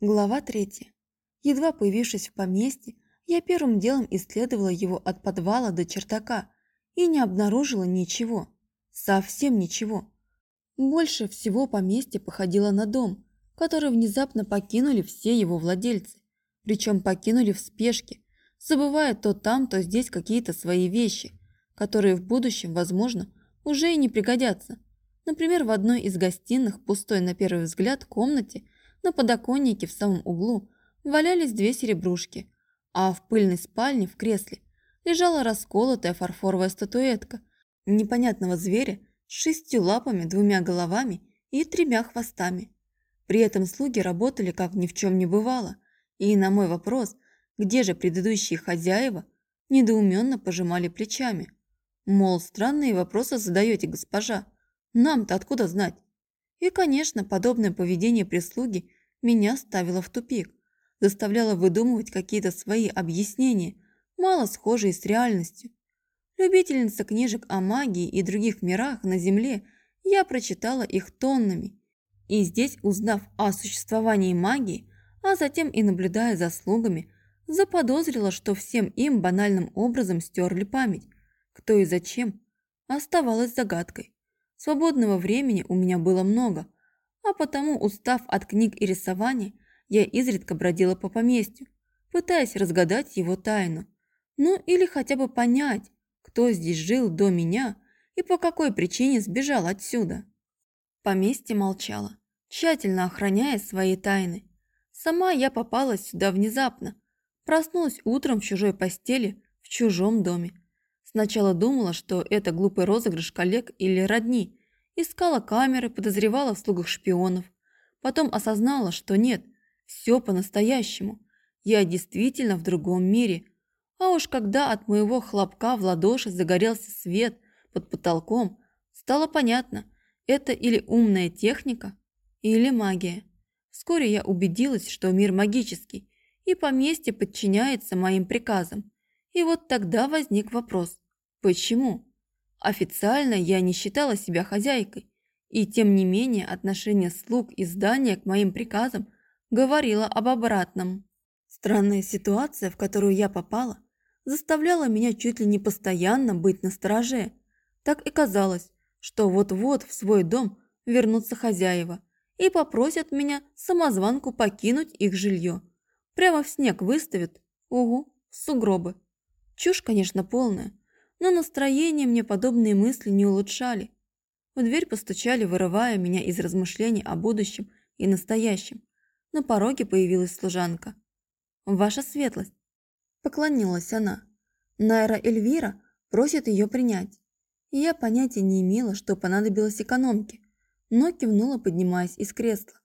Глава третья. Едва появившись в поместье, я первым делом исследовала его от подвала до чердака и не обнаружила ничего. Совсем ничего. Больше всего поместье походило на дом, который внезапно покинули все его владельцы. Причем покинули в спешке, забывая то там, то здесь какие-то свои вещи, которые в будущем, возможно, уже и не пригодятся. Например, в одной из гостиных, пустой на первый взгляд комнате, на подоконнике в самом углу валялись две серебрушки, а в пыльной спальне в кресле лежала расколотая фарфоровая статуэтка непонятного зверя с шестью лапами, двумя головами и тремя хвостами. При этом слуги работали как ни в чем не бывало, и на мой вопрос, где же предыдущие хозяева, недоуменно пожимали плечами. Мол, странные вопросы задаете, госпожа, нам-то откуда знать? И, конечно, подобное поведение прислуги меня ставило в тупик, заставляло выдумывать какие-то свои объяснения, мало схожие с реальностью. Любительница книжек о магии и других мирах на Земле, я прочитала их тоннами. И здесь, узнав о существовании магии, а затем и наблюдая за слугами, заподозрила, что всем им банальным образом стерли память. Кто и зачем, оставалось загадкой. Свободного времени у меня было много, а потому, устав от книг и рисования, я изредка бродила по поместью, пытаясь разгадать его тайну. Ну или хотя бы понять, кто здесь жил до меня и по какой причине сбежал отсюда. Поместье молчало, тщательно охраняя свои тайны. Сама я попалась сюда внезапно, проснулась утром в чужой постели, в чужом доме. Сначала думала, что это глупый розыгрыш коллег или родни. Искала камеры, подозревала в слугах шпионов. Потом осознала, что нет, все по-настоящему. Я действительно в другом мире. А уж когда от моего хлопка в ладоши загорелся свет под потолком, стало понятно, это или умная техника, или магия. Вскоре я убедилась, что мир магический, и поместье подчиняется моим приказам. И вот тогда возник вопрос – почему? Официально я не считала себя хозяйкой, и тем не менее отношение слуг и здания к моим приказам говорило об обратном. Странная ситуация, в которую я попала, заставляла меня чуть ли не постоянно быть на стороже. Так и казалось, что вот-вот в свой дом вернутся хозяева и попросят меня самозванку покинуть их жилье. Прямо в снег выставят, угу, сугробы. Чушь, конечно, полная, но настроение мне подобные мысли не улучшали. В дверь постучали, вырывая меня из размышлений о будущем и настоящем. На пороге появилась служанка. «Ваша светлость!» Поклонилась она. Найра Эльвира просит ее принять. я понятия не имела, что понадобилось экономке, но кивнула, поднимаясь из кресла.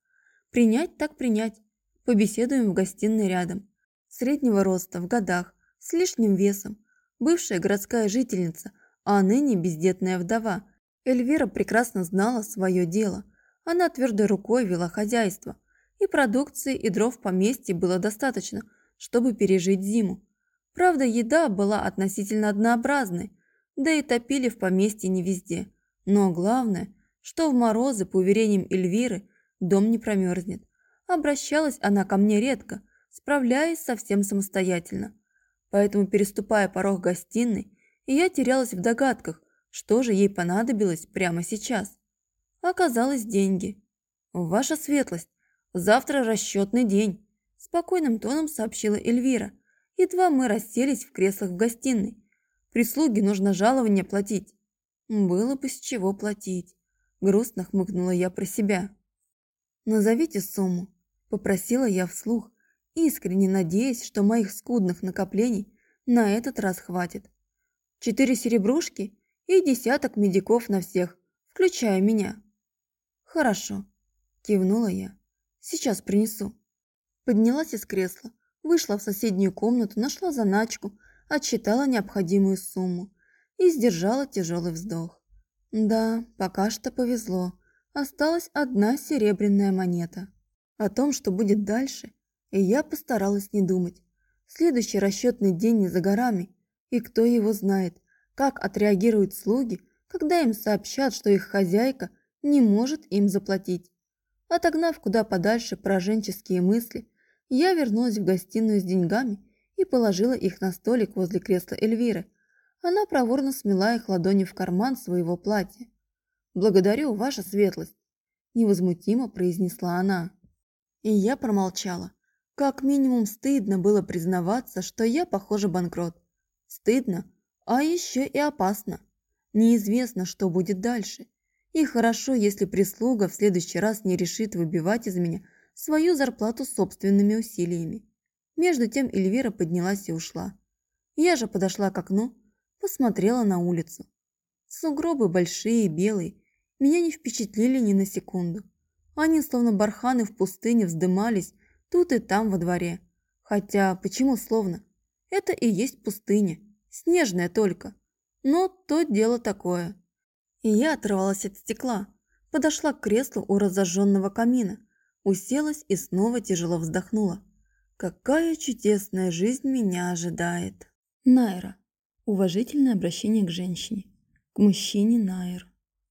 «Принять так принять. Побеседуем в гостиной рядом. Среднего роста, в годах, с лишним весом, бывшая городская жительница, а ныне бездетная вдова. Эльвира прекрасно знала свое дело. Она твердой рукой вела хозяйство, и продукции и дров в поместье было достаточно, чтобы пережить зиму. Правда, еда была относительно однообразной, да и топили в поместье не везде. Но главное, что в морозы, по уверениям Эльвиры, дом не промерзнет. Обращалась она ко мне редко, справляясь совсем самостоятельно поэтому, переступая порог гостиной, я терялась в догадках, что же ей понадобилось прямо сейчас. Оказалось деньги. «Ваша светлость, завтра расчетный день», – спокойным тоном сообщила Эльвира. Едва мы расселись в креслах в гостиной. Прислуге нужно жалование платить. Было бы с чего платить. Грустно хмыкнула я про себя. «Назовите сумму», – попросила я вслух, искренне надеясь, что моих скудных накоплений на этот раз хватит. Четыре серебрушки и десяток медиков на всех, включая меня. Хорошо, кивнула я. Сейчас принесу. Поднялась из кресла, вышла в соседнюю комнату, нашла заначку, отсчитала необходимую сумму и сдержала тяжелый вздох. Да, пока что повезло. Осталась одна серебряная монета. О том, что будет дальше, я постаралась не думать. Следующий расчетный день не за горами, и кто его знает, как отреагируют слуги, когда им сообщат, что их хозяйка не может им заплатить. Отогнав куда подальше пораженческие мысли, я вернулась в гостиную с деньгами и положила их на столик возле кресла Эльвиры. Она проворно смела их ладонью в карман своего платья. «Благодарю, ваша светлость», – невозмутимо произнесла она. И я промолчала. Как минимум стыдно было признаваться, что я, похоже, банкрот. Стыдно, а еще и опасно. Неизвестно, что будет дальше. И хорошо, если прислуга в следующий раз не решит выбивать из меня свою зарплату собственными усилиями. Между тем Эльвира поднялась и ушла. Я же подошла к окну, посмотрела на улицу. Сугробы большие и белые, меня не впечатлили ни на секунду. Они, словно барханы в пустыне, вздымались тут и там во дворе. Хотя, почему словно? Это и есть пустыня, снежная только. Но то дело такое. И я оторвалась от стекла, подошла к креслу у разожженного камина, уселась и снова тяжело вздохнула. Какая чудесная жизнь меня ожидает. Найра. Уважительное обращение к женщине. К мужчине Найр.